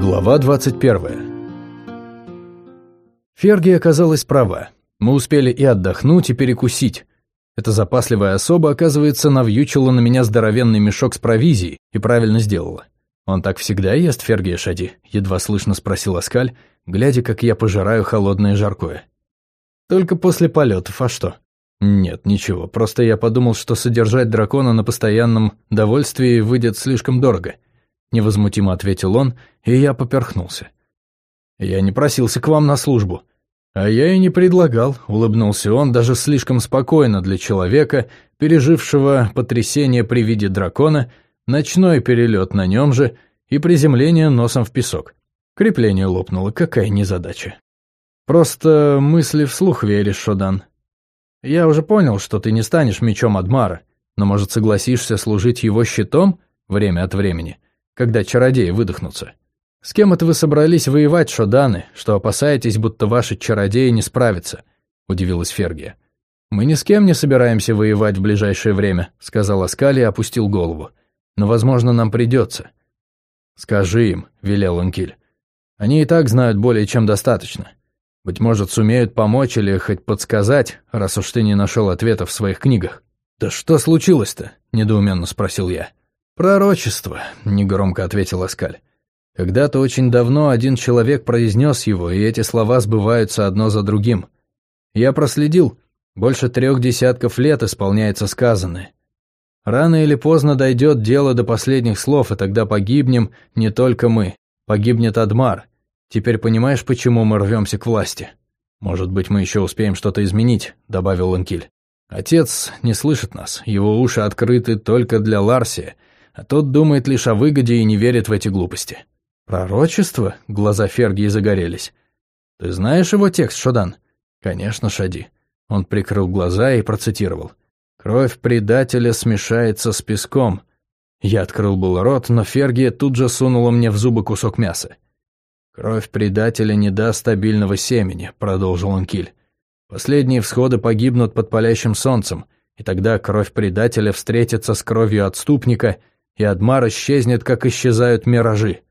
Глава 21. Ферги оказалась права. Мы успели и отдохнуть, и перекусить. Эта запасливая особа, оказывается, навьючила на меня здоровенный мешок с провизией и правильно сделала. «Он так всегда ест, Фергия Шади?» — едва слышно спросил Аскаль, глядя, как я пожираю холодное жаркое. «Только после полетов, а что?» «Нет, ничего, просто я подумал, что содержать дракона на постоянном довольствии выйдет слишком дорого». Невозмутимо ответил он, и я поперхнулся. «Я не просился к вам на службу». «А я и не предлагал», — улыбнулся он, даже слишком спокойно для человека, пережившего потрясение при виде дракона, ночной перелет на нем же и приземление носом в песок. Крепление лопнуло, какая незадача. «Просто мысли вслух веришь, Шодан. Я уже понял, что ты не станешь мечом Адмара, но, может, согласишься служить его щитом время от времени?» Когда чародеи выдохнутся. С кем это вы собрались воевать, Шоданы, что опасаетесь, будто ваши чародеи не справятся?» – удивилась Фергия. «Мы ни с кем не собираемся воевать в ближайшее время», – сказал Аскали и опустил голову. «Но, возможно, нам придется». «Скажи им», – велел Анкиль. «Они и так знают более чем достаточно. Быть может, сумеют помочь или хоть подсказать, раз уж ты не нашел ответа в своих книгах». «Да что случилось-то?» – недоуменно спросил я. «Пророчество», — негромко ответил Аскаль. «Когда-то очень давно один человек произнес его, и эти слова сбываются одно за другим. Я проследил, больше трех десятков лет исполняется сказанное. Рано или поздно дойдет дело до последних слов, и тогда погибнем не только мы, погибнет Адмар. Теперь понимаешь, почему мы рвемся к власти? Может быть, мы еще успеем что-то изменить», — добавил Ланкиль. «Отец не слышит нас, его уши открыты только для Ларсия» а тот думает лишь о выгоде и не верит в эти глупости. Пророчество? Глаза Фергии загорелись. Ты знаешь его текст, Шодан? Конечно, Шади. Он прикрыл глаза и процитировал. «Кровь предателя смешается с песком». Я открыл был рот, но Фергия тут же сунула мне в зубы кусок мяса. «Кровь предателя не даст стабильного семени», — продолжил он Киль. «Последние всходы погибнут под палящим солнцем, и тогда кровь предателя встретится с кровью отступника, и Адмар исчезнет, как исчезают миражи.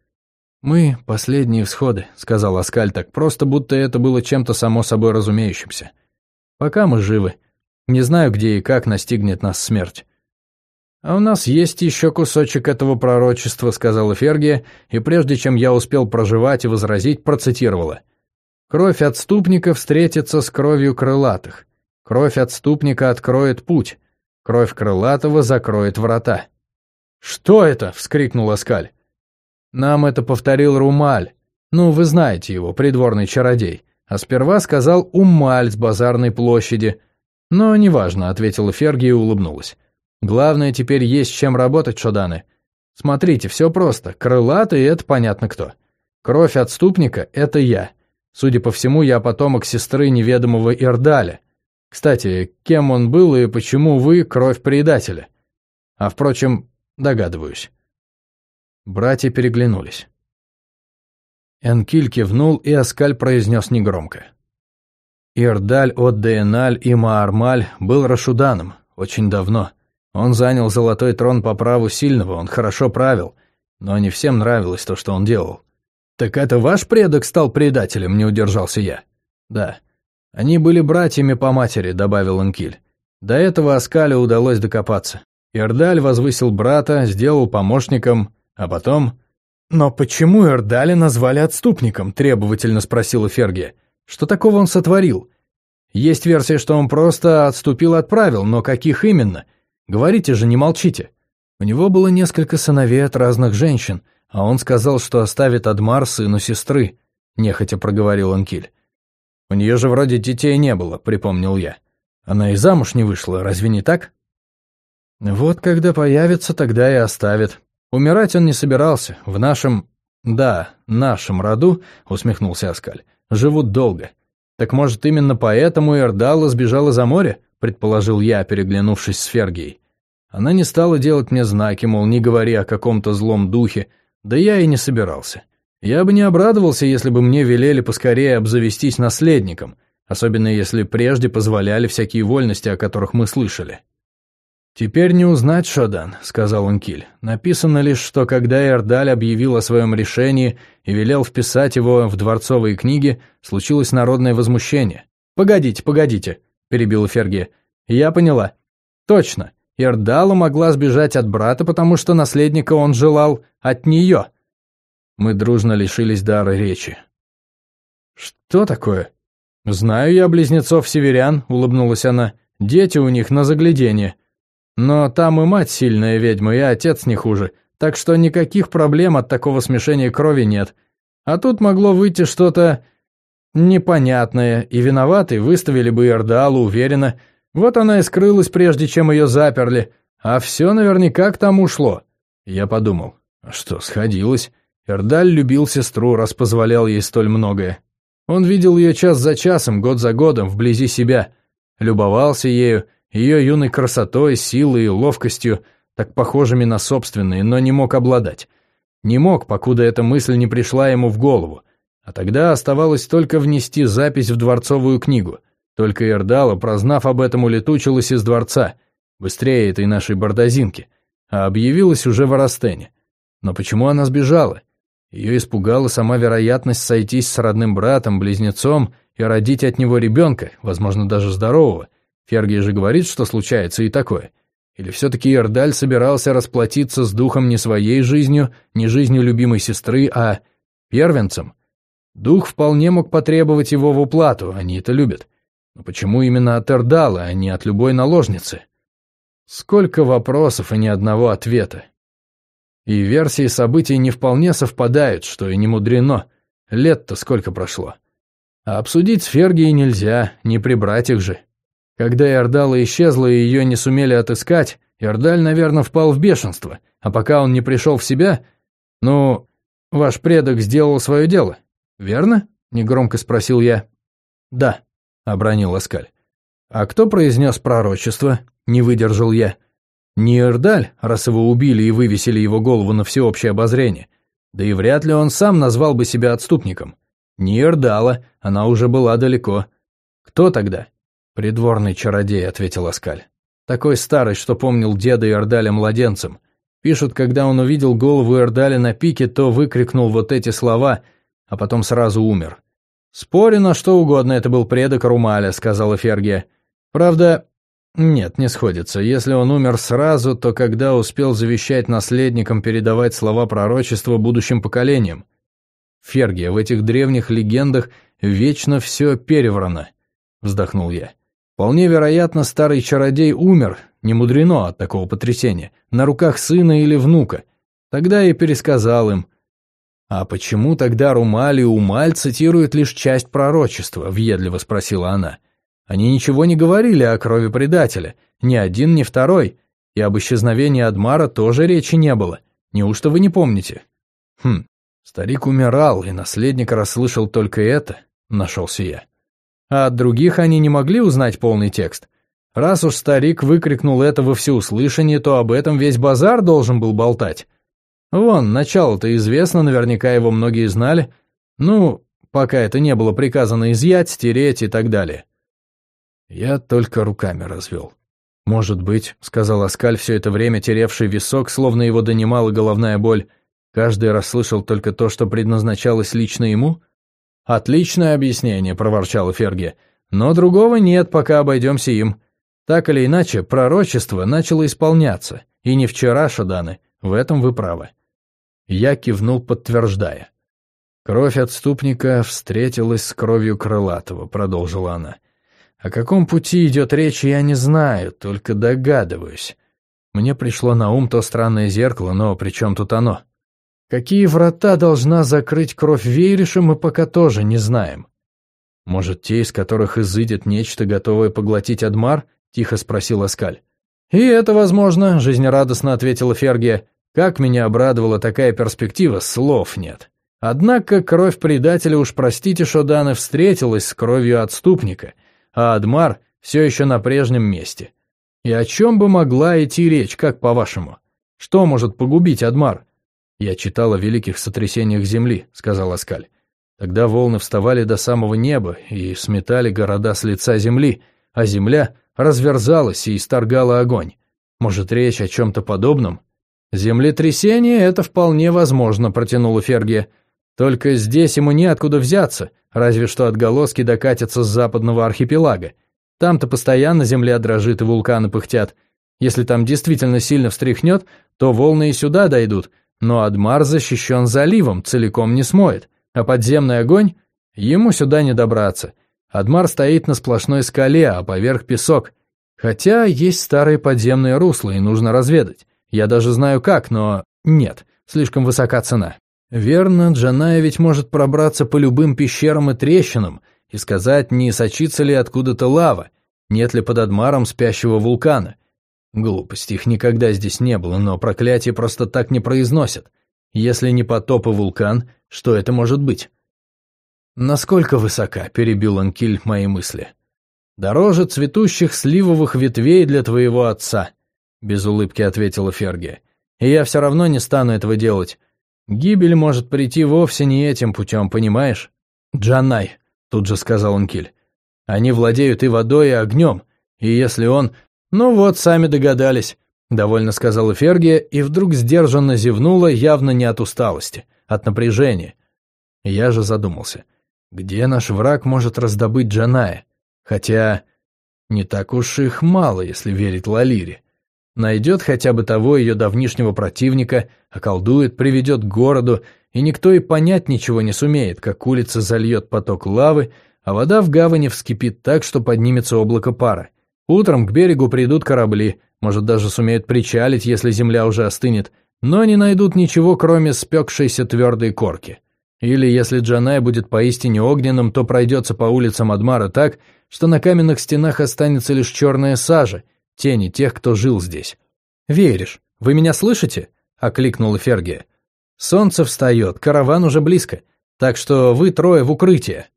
«Мы — последние всходы», — сказал Аскаль так просто, будто это было чем-то само собой разумеющимся. «Пока мы живы. Не знаю, где и как настигнет нас смерть». «А у нас есть еще кусочек этого пророчества», — сказала Фергия, и прежде чем я успел проживать и возразить, процитировала. «Кровь отступника встретится с кровью крылатых. Кровь отступника откроет путь. Кровь крылатого закроет врата». «Что это?» — вскрикнул Аскаль. «Нам это повторил Румаль. Ну, вы знаете его, придворный чародей. А сперва сказал Умаль с базарной площади. Но неважно», — ответила Ферги и улыбнулась. «Главное, теперь есть чем работать, Шоданы. Смотрите, все просто. Крылатый — это понятно кто. Кровь отступника — это я. Судя по всему, я потомок сестры неведомого Ирдаля. Кстати, кем он был и почему вы — кровь предателя? А, впрочем, Догадываюсь. Братья переглянулись. Энкиль кивнул, и Аскаль произнес негромко. Ирдаль от Дейналь и Маармаль был Рашуданом, очень давно. Он занял золотой трон по праву сильного, он хорошо правил, но не всем нравилось то, что он делал. «Так это ваш предок стал предателем?» – не удержался я. «Да. Они были братьями по матери», – добавил Энкиль. До этого Аскалю удалось докопаться. Ирдаль возвысил брата, сделал помощником, а потом... «Но почему Ирдаля назвали отступником?» – требовательно спросила Ферги. «Что такого он сотворил?» «Есть версия, что он просто отступил от правил, но каких именно? Говорите же, не молчите». У него было несколько сыновей от разных женщин, а он сказал, что оставит Адмар сыну сестры, – нехотя проговорил Анкиль. «У нее же вроде детей не было», – припомнил я. «Она и замуж не вышла, разве не так?» Вот когда появится, тогда и оставит. Умирать он не собирался. В нашем... Да, нашем роду, усмехнулся Аскаль, живут долго. Так может, именно поэтому Эрдала сбежала за море? Предположил я, переглянувшись с Фергией. Она не стала делать мне знаки, мол, не говори о каком-то злом духе, да я и не собирался. Я бы не обрадовался, если бы мне велели поскорее обзавестись наследником, особенно если прежде позволяли всякие вольности, о которых мы слышали. «Теперь не узнать, Шодан», — сказал Ункиль. «Написано лишь, что когда Эрдаль объявил о своем решении и велел вписать его в дворцовые книги, случилось народное возмущение». «Погодите, погодите», — перебила Фергия. «Я поняла. Точно. Эрдала могла сбежать от брата, потому что наследника он желал от нее». Мы дружно лишились дара речи. «Что такое?» «Знаю я близнецов-северян», — улыбнулась она. «Дети у них на заглядение. Но там и мать сильная ведьма, и отец не хуже, так что никаких проблем от такого смешения крови нет. А тут могло выйти что-то непонятное, и виноватый выставили бы Ирдалу уверенно. Вот она и скрылась, прежде чем ее заперли. А все наверняка к тому шло. Я подумал, а что, сходилось? Эрдаль любил сестру, раз позволял ей столь многое. Он видел ее час за часом, год за годом, вблизи себя. Любовался ею, ее юной красотой, силой и ловкостью, так похожими на собственные, но не мог обладать. Не мог, покуда эта мысль не пришла ему в голову. А тогда оставалось только внести запись в дворцовую книгу. Только Эрдала, прознав об этом, улетучилась из дворца, быстрее этой нашей бардазинки, а объявилась уже в Арастене. Но почему она сбежала? Ее испугала сама вероятность сойтись с родным братом, близнецом и родить от него ребенка, возможно, даже здорового. Фергий же говорит, что случается и такое. Или все-таки Ирдаль собирался расплатиться с духом не своей жизнью, не жизнью любимой сестры, а первенцем? Дух вполне мог потребовать его в уплату, они это любят. Но почему именно от Эрдала, а не от любой наложницы? Сколько вопросов и ни одного ответа. И версии событий не вполне совпадают, что и не мудрено. Лет-то сколько прошло. А обсудить с Фергией нельзя, не прибрать их же. Когда Иордала исчезла и ее не сумели отыскать, Иордаль, наверное, впал в бешенство, а пока он не пришел в себя... Ну, ваш предок сделал свое дело, верно? Негромко спросил я. Да, обронил Аскаль. А кто произнес пророчество? Не выдержал я. Не Иордаль, раз его убили и вывесили его голову на всеобщее обозрение. Да и вряд ли он сам назвал бы себя отступником. Не Иордала, она уже была далеко. Кто тогда? «Придворный чародей», — ответил Аскаль. «Такой старый, что помнил деда Иордаля младенцем. Пишут, когда он увидел голову Иордаля на пике, то выкрикнул вот эти слова, а потом сразу умер». «Спорю на что угодно, это был предок Румаля», — сказала Фергия. «Правда, нет, не сходится. Если он умер сразу, то когда успел завещать наследникам передавать слова пророчества будущим поколениям? Фергия, в этих древних легендах вечно все переврано», — вздохнул я. Вполне вероятно, старый чародей умер, не мудрено от такого потрясения, на руках сына или внука. Тогда я пересказал им. «А почему тогда Румаль и Умаль цитируют лишь часть пророчества?» – въедливо спросила она. «Они ничего не говорили о крови предателя, ни один, ни второй, и об исчезновении Адмара тоже речи не было. Неужто вы не помните?» «Хм, старик умирал, и наследник расслышал только это», – нашелся я. А от других они не могли узнать полный текст. Раз уж старик выкрикнул это во всеуслышание, то об этом весь базар должен был болтать. Вон, начало-то известно, наверняка его многие знали. Ну, пока это не было приказано изъять, стереть и так далее. Я только руками развел. «Может быть», — сказал Аскаль, все это время теревший висок, словно его донимала головная боль, каждый расслышал только то, что предназначалось лично ему? «Отличное объяснение», — проворчала Ферги. «Но другого нет, пока обойдемся им. Так или иначе, пророчество начало исполняться. И не вчера, Шаданы, в этом вы правы». Я кивнул, подтверждая. «Кровь отступника встретилась с кровью крылатого», — продолжила она. «О каком пути идет речь, я не знаю, только догадываюсь. Мне пришло на ум то странное зеркало, но при чем тут оно?» Какие врата должна закрыть кровь Вейриша, мы пока тоже не знаем. Может, те, из которых изыдет нечто, готовое поглотить Адмар? Тихо спросил Аскаль. И это возможно, жизнерадостно ответила Фергия. Как меня обрадовала такая перспектива, слов нет. Однако кровь предателя, уж простите, Шоданы, встретилась с кровью отступника, а Адмар все еще на прежнем месте. И о чем бы могла идти речь, как по-вашему? Что может погубить Адмар? «Я читал о великих сотрясениях Земли», — сказал Аскаль. «Тогда волны вставали до самого неба и сметали города с лица Земли, а Земля разверзалась и исторгала огонь. Может, речь о чем-то подобном? Землетрясение — это вполне возможно, протянула Фергия. Только здесь ему неоткуда взяться, разве что отголоски докатятся с западного архипелага. Там-то постоянно земля дрожит и вулканы пыхтят. Если там действительно сильно встряхнет, то волны и сюда дойдут, но Адмар защищен заливом, целиком не смоет. А подземный огонь? Ему сюда не добраться. Адмар стоит на сплошной скале, а поверх песок. Хотя есть старые подземные русла, и нужно разведать. Я даже знаю как, но нет, слишком высока цена. Верно, Джаная ведь может пробраться по любым пещерам и трещинам и сказать, не сочится ли откуда-то лава, нет ли под Адмаром спящего вулкана. Глупости, их никогда здесь не было, но проклятие просто так не произносят. Если не потоп и вулкан, что это может быть? «Насколько высока?» – перебил Анкиль мои мысли. «Дороже цветущих сливовых ветвей для твоего отца», – без улыбки ответила Ферги. «И я все равно не стану этого делать. Гибель может прийти вовсе не этим путем, понимаешь? Джанай, тут же сказал Ункиль. Они владеют и водой, и огнем. И если он... Ну вот, сами догадались, довольно сказала Фергия и вдруг сдержанно зевнула, явно не от усталости, от напряжения. Я же задумался. Где наш враг может раздобыть Джаная? Хотя не так уж их мало, если верить Лалире. Найдет хотя бы того ее давнишнего противника, околдует, приведет к городу, и никто и понять ничего не сумеет, как улица зальет поток лавы, а вода в гавани вскипит так, что поднимется облако пара. Утром к берегу придут корабли, может даже сумеют причалить, если земля уже остынет, но не найдут ничего, кроме спекшейся твердой корки. Или, если Джанай будет поистине огненным, то пройдется по улицам Адмара так, что на каменных стенах останется лишь черная сажа, тени тех, кто жил здесь. «Веришь? Вы меня слышите?» — окликнула Фергия. «Солнце встает, караван уже близко, так что вы трое в укрытие».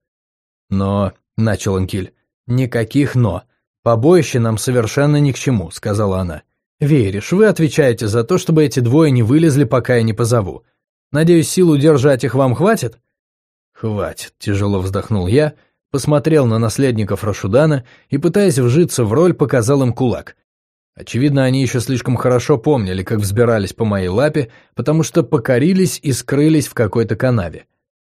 «Но...» — начал Анкиль. «Никаких «но». Побоище нам совершенно ни к чему», — сказала она. «Веришь, вы отвечаете за то, чтобы эти двое не вылезли, пока я не позову. Надеюсь, сил удержать их вам хватит?» «Хватит», — тяжело вздохнул я, — посмотрел на наследников Рашудана и, пытаясь вжиться в роль, показал им кулак. Очевидно, они еще слишком хорошо помнили, как взбирались по моей лапе, потому что покорились и скрылись в какой-то канаве.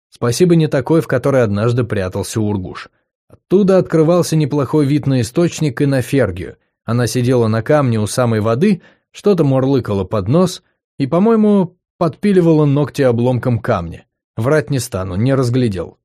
Спасибо не такой, в которой однажды прятался Ургуш. Оттуда открывался неплохой вид на источник и на Фергию. Она сидела на камне у самой воды, что-то мурлыкала под нос и, по-моему, подпиливала ногти обломком камня. Врать не стану, не разглядел.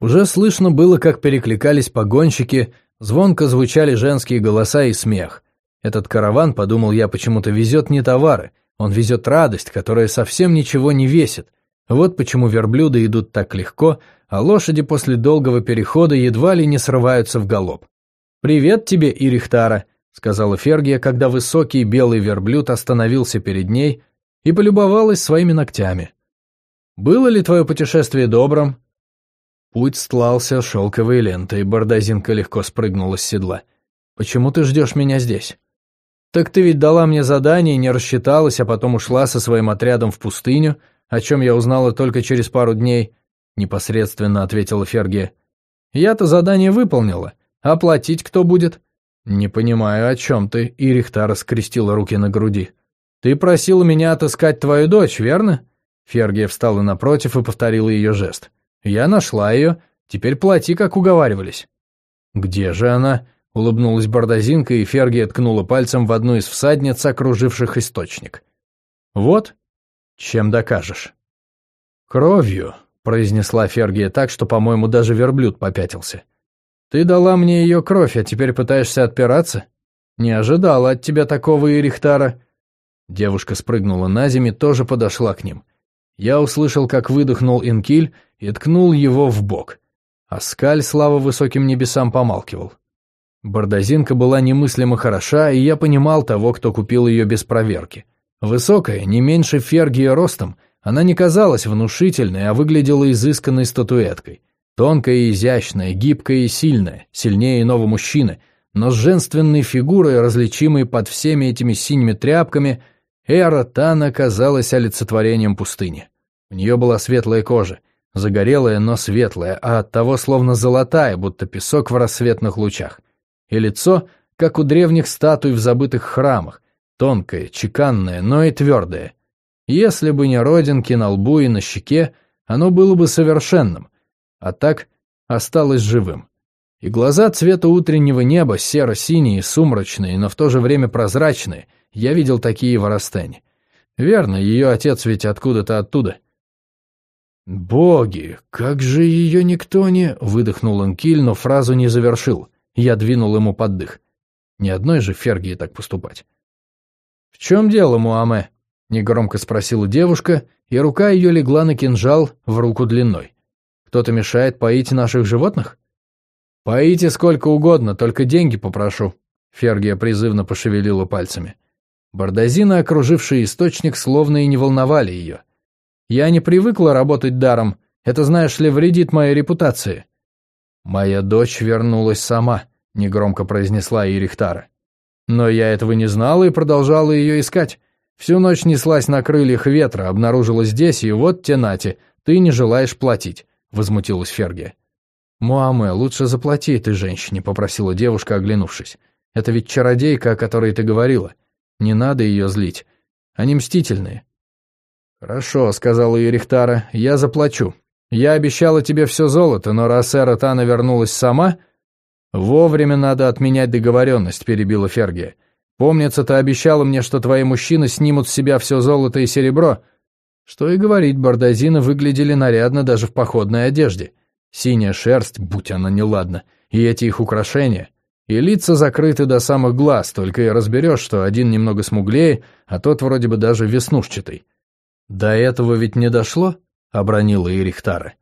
Уже слышно было, как перекликались погонщики, звонко звучали женские голоса и смех. Этот караван, подумал я, почему-то везет не товары, он везет радость, которая совсем ничего не весит. Вот почему верблюды идут так легко, а лошади после долгого перехода едва ли не срываются в галоп. «Привет тебе, Ирихтара», — сказала Фергия, когда высокий белый верблюд остановился перед ней и полюбовалась своими ногтями. «Было ли твое путешествие добрым?» Путь стлался шелковой лентой, бардазинка легко спрыгнула с седла. «Почему ты ждешь меня здесь?» «Так ты ведь дала мне задание, не рассчиталась, а потом ушла со своим отрядом в пустыню, о чем я узнала только через пару дней», — непосредственно ответила Фергия. «Я-то задание выполнила. А платить кто будет?» «Не понимаю, о чем ты», — Ирихтара скрестила руки на груди. «Ты просила меня отыскать твою дочь, верно?» Фергия встала напротив и повторила ее жест. Я нашла ее, теперь плати, как уговаривались». «Где же она?» — улыбнулась Бардазинка, и Ферги ткнула пальцем в одну из всадниц, окруживших источник. «Вот, чем докажешь». «Кровью», — произнесла Фергия так, что, по-моему, даже верблюд попятился. «Ты дала мне ее кровь, а теперь пытаешься отпираться? Не ожидала от тебя такого, Ирихтара». Девушка спрыгнула на землю, тоже подошла к ним. Я услышал, как выдохнул Инкиль и ткнул его в бок. А скаль, слава высоким небесам, помалкивал. Бардазинка была немыслимо хороша, и я понимал того, кто купил ее без проверки. Высокая, не меньше Фергия ростом, она не казалась внушительной, а выглядела изысканной статуэткой. Тонкая и изящная, гибкая и сильная, сильнее иного мужчины, но с женственной фигурой, различимой под всеми этими синими тряпками – Эра Тана казалась олицетворением пустыни. У нее была светлая кожа, загорелая, но светлая, а оттого словно золотая, будто песок в рассветных лучах. И лицо, как у древних статуй в забытых храмах, Тонкое, чеканное, но и твердое. Если бы не родинки на лбу и на щеке, оно было бы совершенным, а так осталось живым. И глаза цвета утреннего неба, серо-синие, сумрачные, но в то же время прозрачные, я видел такие в Арастене. Верно, ее отец ведь откуда-то оттуда. «Боги, как же ее никто не...» — выдохнул Анкиль, но фразу не завершил. Я двинул ему под дых. Ни одной же Фергии так поступать. «В чем дело, Муаме?» — негромко спросила девушка, и рука ее легла на кинжал в руку длиной. «Кто-то мешает поить наших животных?» «Поите сколько угодно, только деньги попрошу», — Фергия призывно пошевелила пальцами. Бардазины, окружившие источник, словно и не волновали ее. «Я не привыкла работать даром, это, знаешь ли, вредит моей репутации». «Моя дочь вернулась сама», — негромко произнесла Ирихтара. «Но я этого не знала и продолжала ее искать. Всю ночь неслась на крыльях ветра, обнаружила здесь, и вот те нати, ты не желаешь платить», — возмутилась Фергия. «Муаме, лучше заплати этой женщине», — попросила девушка, оглянувшись. «Это ведь чародейка, о которой ты говорила. Не надо ее злить. Они мстительные». «Хорошо», — сказала Ерихтара, — «я заплачу. Я обещала тебе все золото, но раз Эра Тана вернулась сама...» «Вовремя надо отменять договоренность», — перебила Фергия. «Помнится, ты обещала мне, что твои мужчины снимут с себя все золото и серебро». Что и говорить, бардазины выглядели нарядно даже в походной одежде. Синяя шерсть, будь она неладна, и эти их украшения. И лица закрыты до самых глаз, только и разберешь, что один немного смуглее, а тот вроде бы даже веснушчатый. «До этого ведь не дошло?» — обронила Ирихтара.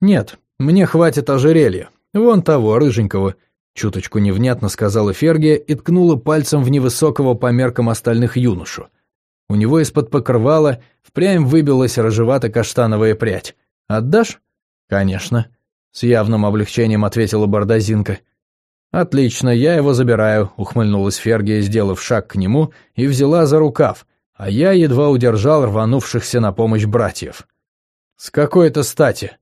«Нет, мне хватит ожерелья. Вон того, рыженького», — чуточку невнятно сказала Фергия и ткнула пальцем в невысокого по меркам остальных юношу. У него из-под покрывала впрямь выбилась рыжевато-каштановая прядь. «Отдашь?» «Конечно», с явным облегчением ответила Бардазинка. «Отлично, я его забираю», — ухмыльнулась Фергия, сделав шаг к нему, и взяла за рукав, а я едва удержал рванувшихся на помощь братьев. «С какой-то стати?»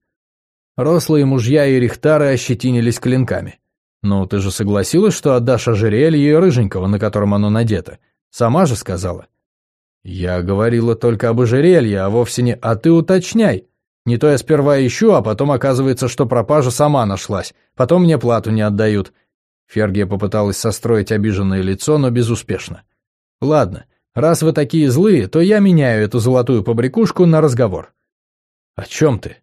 Рослые мужья и рихтары ощетинились клинками. «Ну, ты же согласилась, что отдашь ожерелье и рыженького, на котором оно надето? Сама же сказала». «Я говорила только об ожерелье, а вовсе не... А ты уточняй!» Не то я сперва ищу, а потом оказывается, что пропажа сама нашлась. Потом мне плату не отдают. Фергия попыталась состроить обиженное лицо, но безуспешно. Ладно, раз вы такие злые, то я меняю эту золотую побрякушку на разговор. О чем ты?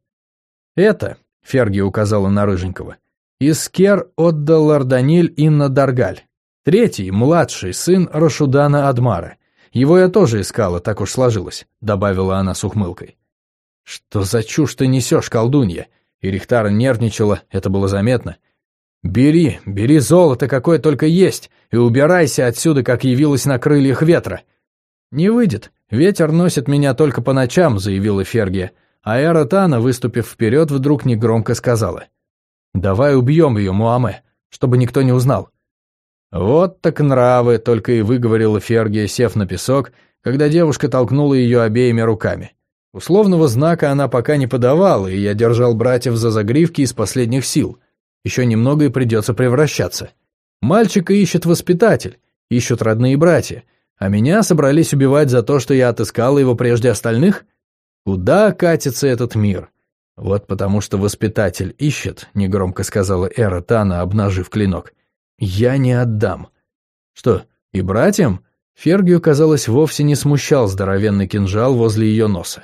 Это, Фергия указала на Рыженького, Искер отдал Арданиль Инна Даргаль. Третий, младший, сын Рашудана Адмара. Его я тоже искала, так уж сложилось, добавила она с ухмылкой. «Что за чушь ты несешь, колдунья?» И Рихтара нервничала, это было заметно. «Бери, бери золото, какое только есть, и убирайся отсюда, как явилась на крыльях ветра». «Не выйдет. Ветер носит меня только по ночам», — заявила Фергия. А Эра выступив вперед, вдруг негромко сказала. «Давай убьем ее, Муаме, чтобы никто не узнал». «Вот так нравы», — только и выговорила Фергия, сев на песок, когда девушка толкнула ее обеими руками. Условного знака она пока не подавала, и я держал братьев за загривки из последних сил. Еще немного и придется превращаться. Мальчика ищет воспитатель, ищут родные братья, а меня собрались убивать за то, что я отыскала его прежде остальных? Куда катится этот мир? Вот потому что воспитатель ищет, негромко сказала Эра Тана, обнажив клинок. Я не отдам. Что, и братьям? Фергию, казалось, вовсе не смущал здоровенный кинжал возле ее носа.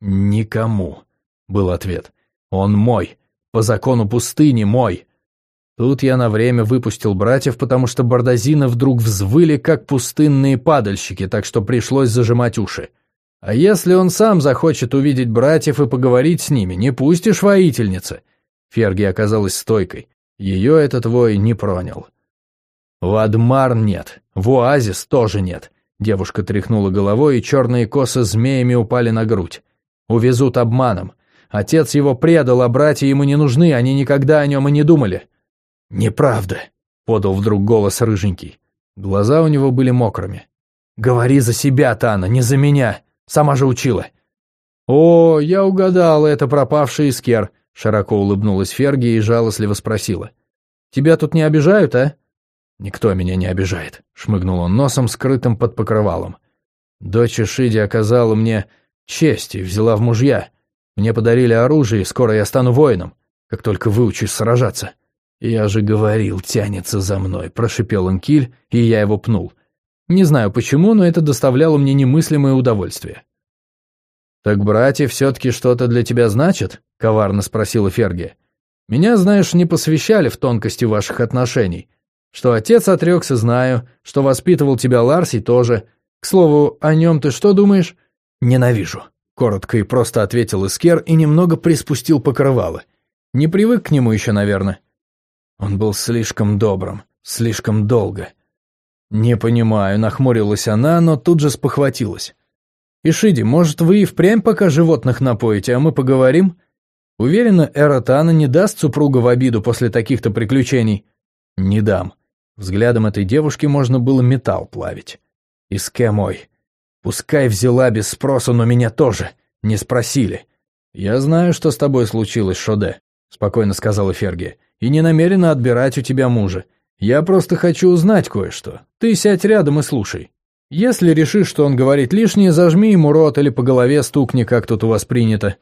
«Никому», — был ответ. «Он мой. По закону пустыни мой». Тут я на время выпустил братьев, потому что бардазины вдруг взвыли, как пустынные падальщики, так что пришлось зажимать уши. А если он сам захочет увидеть братьев и поговорить с ними, не пустишь воительница? Ферги оказалась стойкой. Ее этот вой не пронял. В нет, в Оазис тоже нет. Девушка тряхнула головой, и черные косы змеями упали на грудь. Увезут обманом. Отец его предал, а братья ему не нужны, они никогда о нем и не думали. «Неправда», — подал вдруг голос рыженький. Глаза у него были мокрыми. «Говори за себя, Тана, не за меня. Сама же учила». «О, я угадала, это пропавший Искер», — широко улыбнулась Ферги и жалостливо спросила. «Тебя тут не обижают, а?» «Никто меня не обижает», — шмыгнул он носом, скрытым под покрывалом. «Дочь Шиди оказала мне честь и взяла в мужья. Мне подарили оружие, и скоро я стану воином, как только выучусь сражаться». «Я же говорил, тянется за мной», — прошипел Инкиль, и я его пнул. Не знаю почему, но это доставляло мне немыслимое удовольствие. «Так братья все-таки что-то для тебя значат?» — коварно спросила Ферги. «Меня, знаешь, не посвящали в тонкости ваших отношений. Что отец отрекся, знаю, что воспитывал тебя Ларси тоже. К слову, о нем ты что думаешь?» «Ненавижу», — коротко и просто ответил Искер и немного приспустил покрывало. «Не привык к нему еще, наверное». Он был слишком добрым, слишком долго. «Не понимаю», — нахмурилась она, но тут же спохватилась. «Ишиди, может, вы и впрямь пока животных напоите, а мы поговорим?» Уверена, Эротана не даст супруга в обиду после таких-то приключений. Не дам. Взглядом этой девушки можно было металл плавить. Иске мой. Пускай взяла без спроса, но меня тоже. Не спросили. Я знаю, что с тобой случилось, Шоде, спокойно сказала Ферги, и не намерена отбирать у тебя мужа. Я просто хочу узнать кое-что. Ты сядь рядом и слушай. Если решишь, что он говорит лишнее, зажми ему рот или по голове стукни, как тут у вас принято.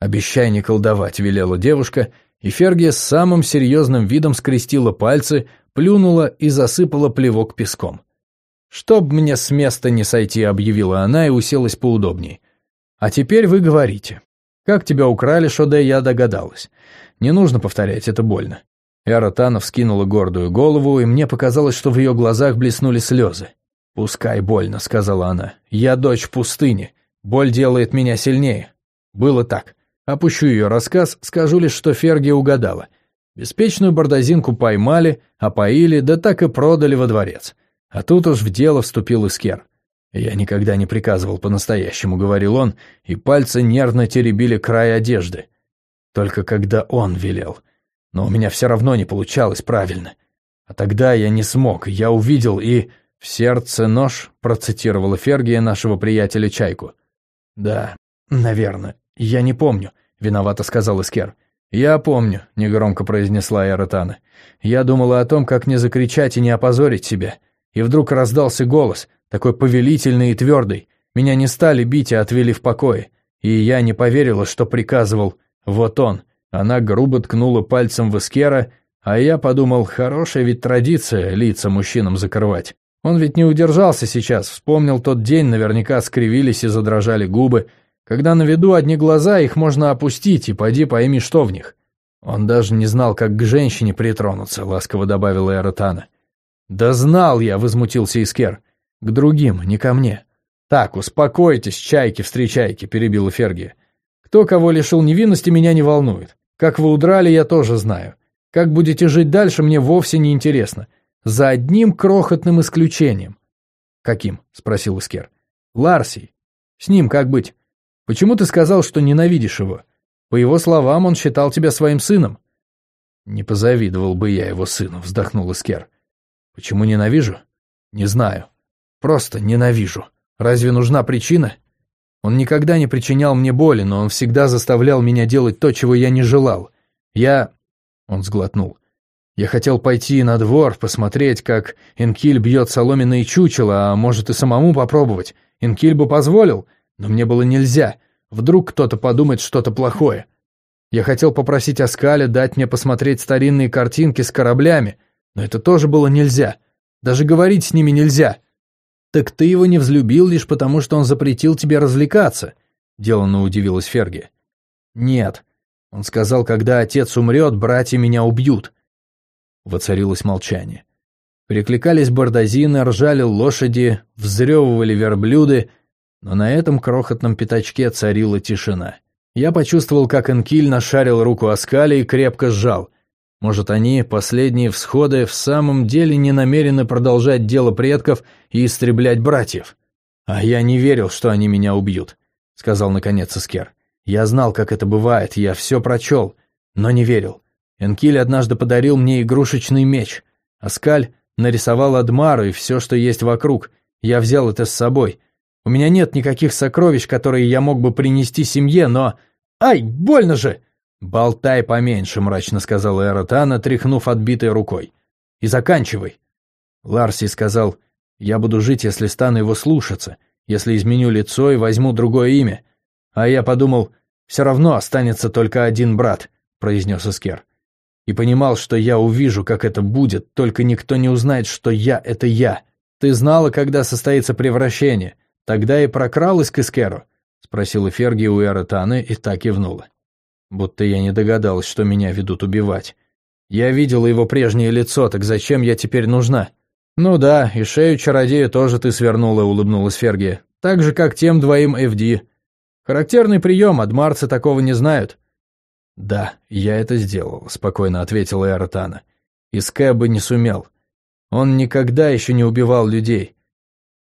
Обещай не колдовать, велела девушка, и Ферги с самым серьезным видом скрестила пальцы, плюнула и засыпала плевок песком. «Чтоб мне с места не сойти», — объявила она и уселась поудобней. «А теперь вы говорите. Как тебя украли, Шоде, я догадалась. Не нужно повторять, это больно». Эра Танов скинула гордую голову, и мне показалось, что в ее глазах блеснули слезы. «Пускай больно», — сказала она. «Я дочь пустыни. Боль делает меня сильнее. Было так. Опущу ее рассказ, скажу лишь, что Ферги угадала. Беспечную бардазинку поймали, опоили, да так и продали во дворец. А тут уж в дело вступил Искер. «Я никогда не приказывал по-настоящему», — говорил он, и пальцы нервно теребили край одежды. Только когда он велел. Но у меня все равно не получалось правильно. А тогда я не смог, я увидел и... «В сердце нож», — процитировала Фергия нашего приятеля Чайку. «Да, наверное. Я не помню», — виновато сказал Искер. «Я помню», — негромко произнесла Эратана. «Я думала о том, как не закричать и не опозорить себя. И вдруг раздался голос, такой повелительный и твердый. Меня не стали бить, а отвели в покое. И я не поверила, что приказывал. Вот он». Она грубо ткнула пальцем в Искера, а я подумал, хорошая ведь традиция лица мужчинам закрывать. Он ведь не удержался сейчас, вспомнил тот день, наверняка скривились и задрожали губы. Когда на виду одни глаза, их можно опустить, и пойди пойми, что в них. Он даже не знал, как к женщине притронуться, ласково добавила Эротана. «Да знал я», — возмутился Искер. «К другим, не ко мне». «Так, успокойтесь, чайки-встречайки», — перебила Фергия. «Кто кого лишил невинности, меня не волнует. Как вы удрали, я тоже знаю. Как будете жить дальше, мне вовсе не интересно. За одним крохотным исключением. «Каким?» — спросил Искер. «Ларсий. С ним как быть? Почему ты сказал, что ненавидишь его? По его словам, он считал тебя своим сыном». «Не позавидовал бы я его сыну», — вздохнул Искер. «Почему ненавижу? Не знаю. Просто ненавижу. Разве нужна причина? Он никогда не причинял мне боли, но он всегда заставлял меня делать то, чего я не желал. Я...» Он сглотнул. Я хотел пойти на двор, посмотреть, как Энкиль бьет соломенные чучела, а может и самому попробовать. Энкиль бы позволил, но мне было нельзя. Вдруг кто-то подумает что-то плохое. Я хотел попросить Аскаля дать мне посмотреть старинные картинки с кораблями, но это тоже было нельзя. Даже говорить с ними нельзя. Так ты его не взлюбил лишь потому, что он запретил тебе развлекаться, деланно удивилась Ферги. Нет. Он сказал, когда отец умрет, братья меня убьют. Воцарилось молчание. Прикликались бардазины, ржали лошади, взрёвывали верблюды, но на этом крохотном пятачке царила тишина. Я почувствовал, как Энкиль нашарил руку Аскали и крепко сжал. Может, они, последние всходы, в самом деле не намерены продолжать дело предков и истреблять братьев. А я не верил, что они меня убьют, — сказал наконец Искер. Я знал, как это бывает, я все прочел, но не верил. Энкиль однажды подарил мне игрушечный меч. Аскаль нарисовал Адмару и все, что есть вокруг. Я взял это с собой. У меня нет никаких сокровищ, которые я мог бы принести семье, но... Ай, больно же!» «Болтай поменьше», — мрачно сказала Эротана, тряхнув отбитой рукой. «И заканчивай. Ларси сказал, «Я буду жить, если стану его слушаться, если изменю лицо и возьму другое имя». А я подумал, «Все равно останется только один брат», — произнес Искер. И понимал, что я увижу, как это будет, только никто не узнает, что я — это я. Ты знала, когда состоится превращение. Тогда и прокралась к Искеру?» — спросила Ферги у Эратаны и так кивнула. Будто я не догадалась, что меня ведут убивать. Я видела его прежнее лицо, так зачем я теперь нужна? Ну да, и шею чародея тоже ты свернула, улыбнулась Ферги. Так же, как тем двоим FD. Характерный прием, адмарцы такого не знают. Да, я это сделал, спокойно ответила Эратана. И бы не сумел. Он никогда еще не убивал людей.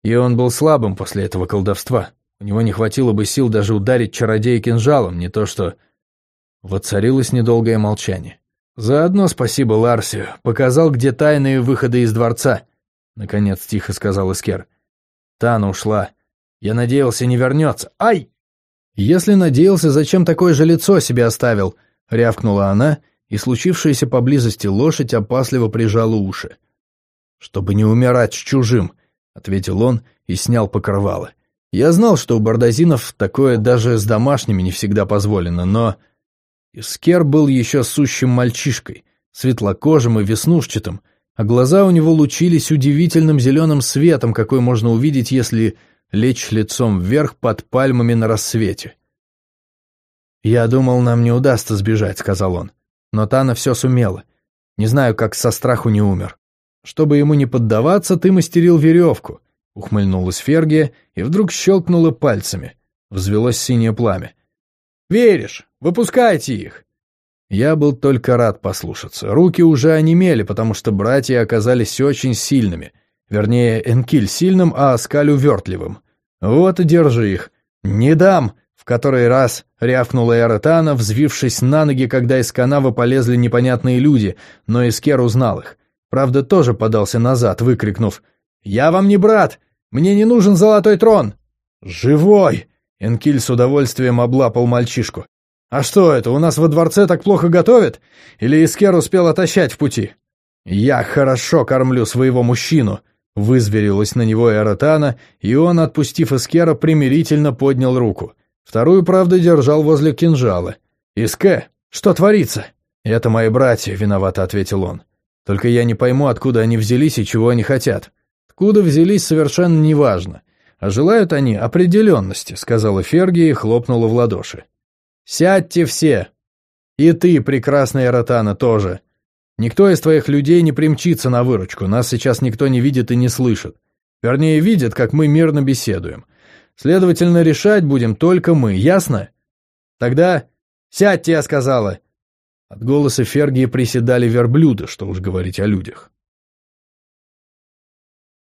И он был слабым после этого колдовства. У него не хватило бы сил даже ударить чародея кинжалом, не то что... Воцарилось недолгое молчание. «Заодно спасибо Ларсию. Показал, где тайные выходы из дворца», — наконец тихо сказал Искер. «Тана ушла. Я надеялся, не вернется. Ай!» «Если надеялся, зачем такое же лицо себе оставил?» — рявкнула она, и случившаяся поблизости лошадь опасливо прижала уши. «Чтобы не умирать с чужим», — ответил он и снял покрывало. «Я знал, что у бардазинов такое даже с домашними не всегда позволено, но...» Искер был еще сущим мальчишкой, светлокожим и веснушчатым, а глаза у него лучились удивительным зеленым светом, какой можно увидеть, если лечь лицом вверх под пальмами на рассвете. «Я думал, нам не удастся сбежать», — сказал он. «Но Тана все сумела. Не знаю, как со страху не умер. Чтобы ему не поддаваться, ты мастерил веревку», — ухмыльнулась Фергия и вдруг щелкнула пальцами. Взвелось синее пламя. «Веришь? Выпускайте их!» Я был только рад послушаться. Руки уже онемели, потому что братья оказались очень сильными. Вернее, Энкиль сильным, а Аскалю вертливым. Вот и держи их. «Не дам!» — в который раз рявкнула Эратана, взвившись на ноги, когда из канавы полезли непонятные люди, но Искер узнал их. Правда, тоже подался назад, выкрикнув «Я вам не брат! Мне не нужен золотой трон!» «Живой!» Энкиль с удовольствием облапал мальчишку. «А что это, у нас во дворце так плохо готовят? Или Искер успел отощать в пути?» «Я хорошо кормлю своего мужчину», — вызверилась на него Эратана, и он, отпустив Искера, примирительно поднял руку. Вторую, правда, держал возле кинжала. «Иске, что творится?» «Это мои братья», — виновато ответил он. «Только я не пойму, откуда они взялись и чего они хотят. Откуда взялись, совершенно неважно. «А желают они определенности», — сказала Фергия и хлопнула в ладоши. «Сядьте все! И ты, прекрасная Ротана, тоже. Никто из твоих людей не примчится на выручку, нас сейчас никто не видит и не слышит. Вернее, видит, как мы мирно беседуем. Следовательно, решать будем только мы, ясно? Тогда сядьте, я сказала!» От голоса Фергии приседали верблюды, что уж говорить о людях.